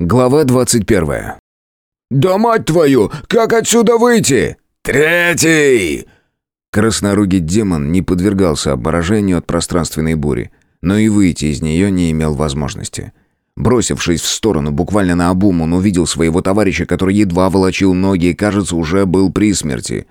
Глава 21. «Да мать твою! Как отсюда выйти?» «Третий!» Краснорогий демон не подвергался обморожению от пространственной бури, но и выйти из нее не имел возможности. Бросившись в сторону, буквально на обум, он увидел своего товарища, который едва волочил ноги и, кажется, уже был при смерти.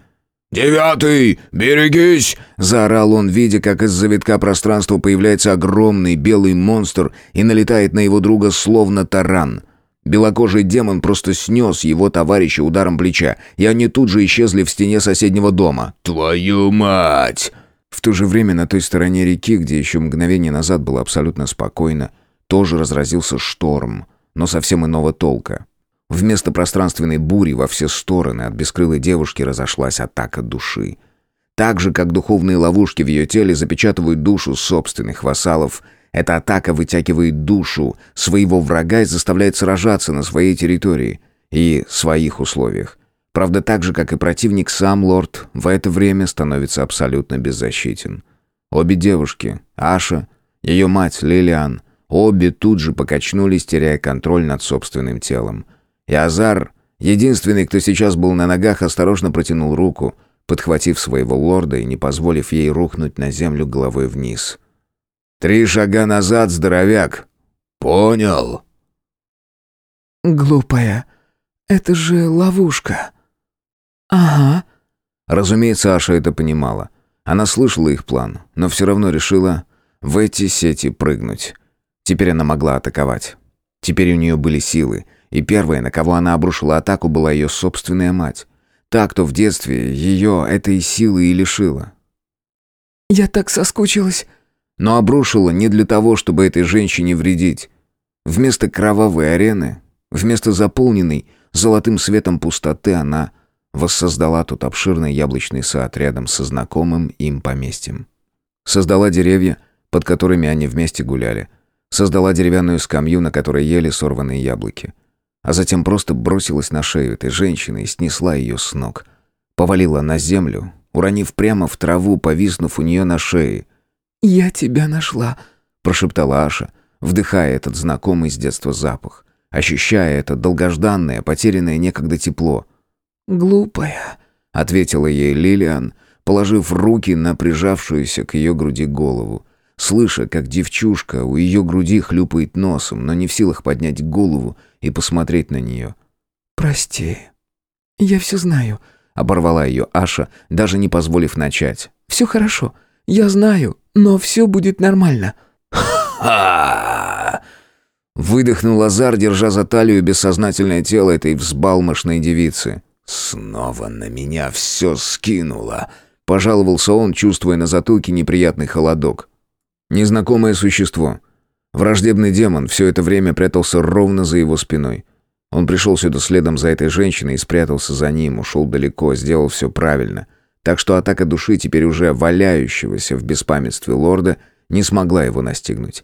«Девятый! Берегись!» — заорал он, видя, как из завитка пространства появляется огромный белый монстр и налетает на его друга словно таран. Белокожий демон просто снес его товарища ударом плеча, и они тут же исчезли в стене соседнего дома. «Твою мать!» В то же время на той стороне реки, где еще мгновение назад было абсолютно спокойно, тоже разразился шторм, но совсем иного толка. Вместо пространственной бури во все стороны от бескрылой девушки разошлась атака души. Так же, как духовные ловушки в ее теле запечатывают душу собственных вассалов – эта атака вытягивает душу своего врага и заставляет сражаться на своей территории и своих условиях. Правда, так же, как и противник, сам лорд в это время становится абсолютно беззащитен. Обе девушки, Аша, ее мать Лилиан, обе тут же покачнулись, теряя контроль над собственным телом. И Азар, единственный, кто сейчас был на ногах, осторожно протянул руку, подхватив своего лорда и не позволив ей рухнуть на землю головой вниз — Три шага назад, здоровяк. Понял. Глупая. Это же ловушка. Ага. Разумеется, Аша это понимала. Она слышала их план, но все равно решила в эти сети прыгнуть. Теперь она могла атаковать. Теперь у нее были силы, и первая, на кого она обрушила атаку, была ее собственная мать. Та, кто в детстве ее этой силы и лишила. «Я так соскучилась», но обрушила не для того, чтобы этой женщине вредить. Вместо кровавой арены, вместо заполненной золотым светом пустоты, она воссоздала тут обширный яблочный сад рядом со знакомым им поместьем. Создала деревья, под которыми они вместе гуляли. Создала деревянную скамью, на которой ели сорванные яблоки. А затем просто бросилась на шею этой женщины и снесла ее с ног. Повалила на землю, уронив прямо в траву, повиснув у нее на шее. «Я тебя нашла», — прошептала Аша, вдыхая этот знакомый с детства запах, ощущая это долгожданное, потерянное некогда тепло. «Глупая», — ответила ей Лилиан, положив руки на прижавшуюся к ее груди голову, слыша, как девчушка у ее груди хлюпает носом, но не в силах поднять голову и посмотреть на нее. «Прости. Я все знаю», — оборвала ее Аша, даже не позволив начать. «Все хорошо. Я знаю. Но все будет нормально». Выдохнул Азар, держа за талию бессознательное тело этой взбалмошной девицы. «Снова на меня все скинуло!» Пожаловался он, чувствуя на затылке неприятный холодок. Незнакомое существо. Враждебный демон все это время прятался ровно за его спиной. Он пришел сюда следом за этой женщиной и спрятался за ним, ушел далеко, сделал все правильно — так что атака души теперь уже валяющегося в беспамятстве лорда не смогла его настигнуть.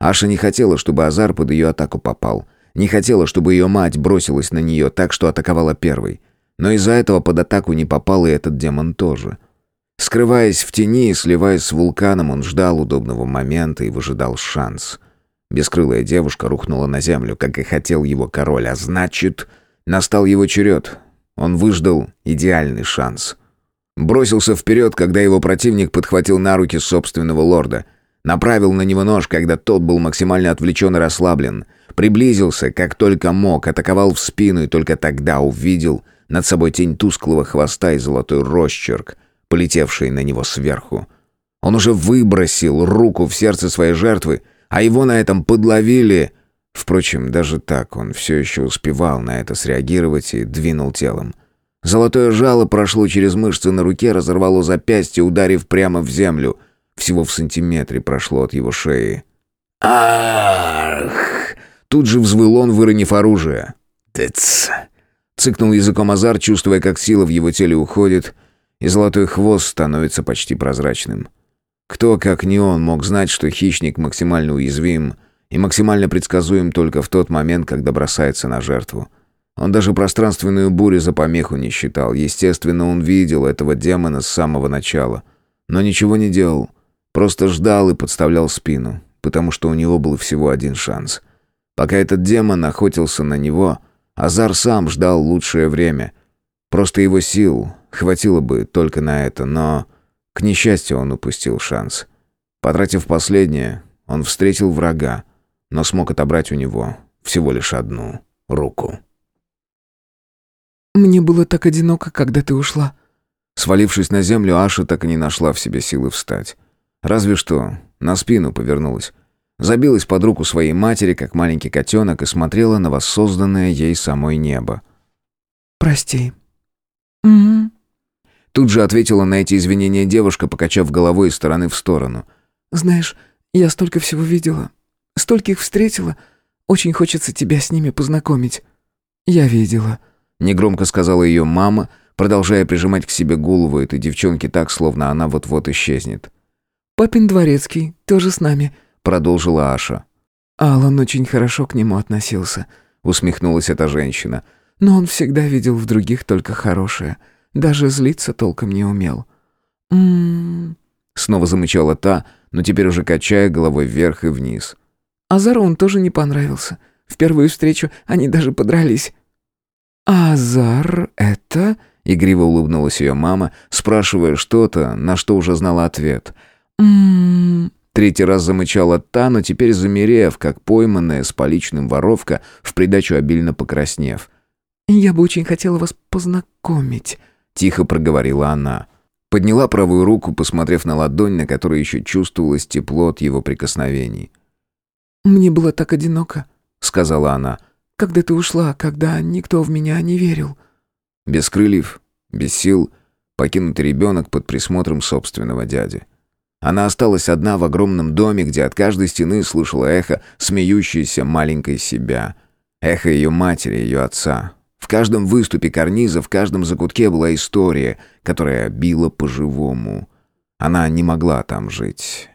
Аша не хотела, чтобы Азар под ее атаку попал. Не хотела, чтобы ее мать бросилась на нее так, что атаковала первой. Но из-за этого под атаку не попал и этот демон тоже. Скрываясь в тени и сливаясь с вулканом, он ждал удобного момента и выжидал шанс. Бескрылая девушка рухнула на землю, как и хотел его король, а значит, настал его черед. Он выждал идеальный шанс — Бросился вперед, когда его противник подхватил на руки собственного лорда. Направил на него нож, когда тот был максимально отвлечен и расслаблен. Приблизился, как только мог, атаковал в спину и только тогда увидел над собой тень тусклого хвоста и золотой росчерк, полетевший на него сверху. Он уже выбросил руку в сердце своей жертвы, а его на этом подловили. Впрочем, даже так он все еще успевал на это среагировать и двинул телом. Золотое жало прошло через мышцы на руке, разорвало запястье, ударив прямо в землю. Всего в сантиметре прошло от его шеи. «Ах!» Тут же взвыл он, выронив оружие. «Тыц!» Цыкнул языком Азар, чувствуя, как сила в его теле уходит, и золотой хвост становится почти прозрачным. Кто, как не он, мог знать, что хищник максимально уязвим и максимально предсказуем только в тот момент, когда бросается на жертву. Он даже пространственную бурю за помеху не считал. Естественно, он видел этого демона с самого начала. Но ничего не делал. Просто ждал и подставлял спину, потому что у него был всего один шанс. Пока этот демон охотился на него, Азар сам ждал лучшее время. Просто его сил хватило бы только на это, но, к несчастью, он упустил шанс. Потратив последнее, он встретил врага, но смог отобрать у него всего лишь одну руку. «Мне было так одиноко, когда ты ушла». Свалившись на землю, Аша так и не нашла в себе силы встать. Разве что на спину повернулась. Забилась под руку своей матери, как маленький котенок, и смотрела на воссозданное ей самой небо. «Прости». «Угу». Тут же ответила на эти извинения девушка, покачав головой из стороны в сторону. «Знаешь, я столько всего видела, стольких встретила. Очень хочется тебя с ними познакомить». «Я видела», — негромко сказала ее мама, продолжая прижимать к себе голову этой девчонки так, словно она вот-вот исчезнет. «Папин дворецкий тоже с нами», — продолжила Аша. «Алан очень хорошо к нему относился», — усмехнулась эта женщина. «Но он всегда видел в других только хорошее. Даже злиться толком не умел». «М-м-м», снова замычала та, но теперь уже качая головой вверх и вниз. «Азару он тоже не понравился. В первую встречу они даже подрались». «Азар это...» — игриво улыбнулась ее мама, спрашивая что-то, на что уже знала ответ — «М-м-м...» Третий раз замычала та, но теперь замерев, как пойманная с поличным воровка, в придачу обильно покраснев. «Я бы очень хотела вас познакомить», — тихо проговорила она. Подняла правую руку, посмотрев на ладонь, на которой еще чувствовалось тепло от его прикосновений. «Мне было так одиноко», — сказала она. «Когда ты ушла, когда никто в меня не верил». Без крыльев, без сил, покинутый ребенок под присмотром собственного дяди. Она осталась одна в огромном доме, где от каждой стены слышала эхо смеющейся маленькой себя. Эхо ее матери, ее отца. В каждом выступе карниза, в каждом закутке была история, которая била по-живому. Она не могла там жить.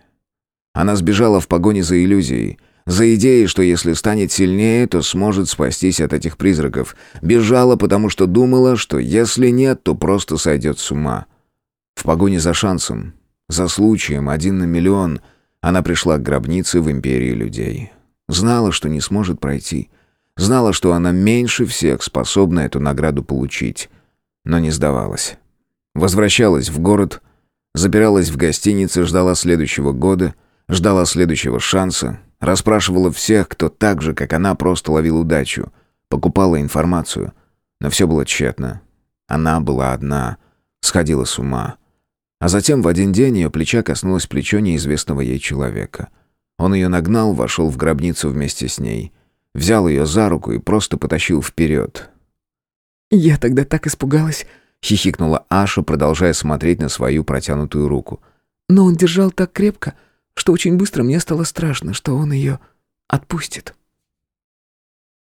Она сбежала в погоне за иллюзией, за идеей, что если станет сильнее, то сможет спастись от этих призраков. Бежала, потому что думала, что если нет, то просто сойдет с ума. В погоне за шансом, за случаем, один на миллион, она пришла к гробнице в империи людей. Знала, что не сможет пройти. Знала, что она меньше всех способна эту награду получить. Но не сдавалась. Возвращалась в город, запиралась в гостинице, ждала следующего года, ждала следующего шанса, расспрашивала всех, кто так же, как она, просто ловил удачу, покупала информацию. Но все было тщетно. Она была одна, сходила с ума. А затем в один день ее плеча коснулось плечо неизвестного ей человека. Он ее нагнал, вошел в гробницу вместе с ней. Взял ее за руку и просто потащил вперед. «Я тогда так испугалась», — хихикнула Аша, продолжая смотреть на свою протянутую руку. «Но он держал так крепко, что очень быстро мне стало страшно, что он ее отпустит».